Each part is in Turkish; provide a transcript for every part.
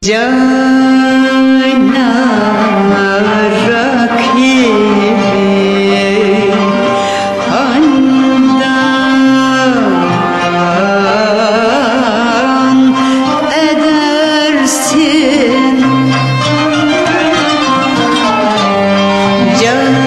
Canan rakibi kandan edersin. Can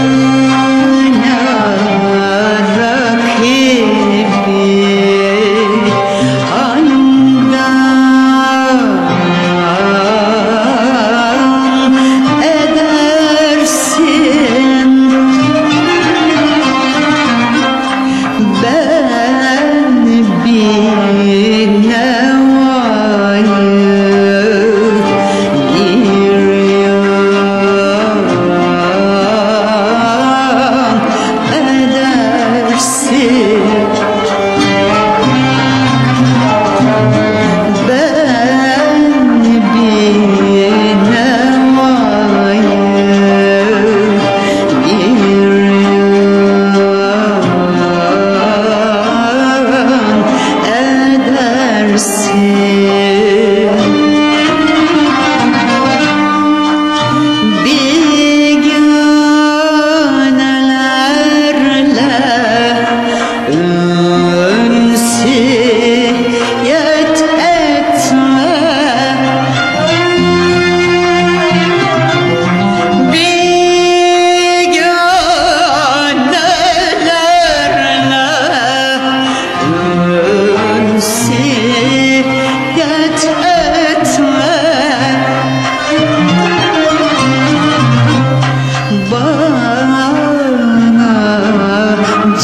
você.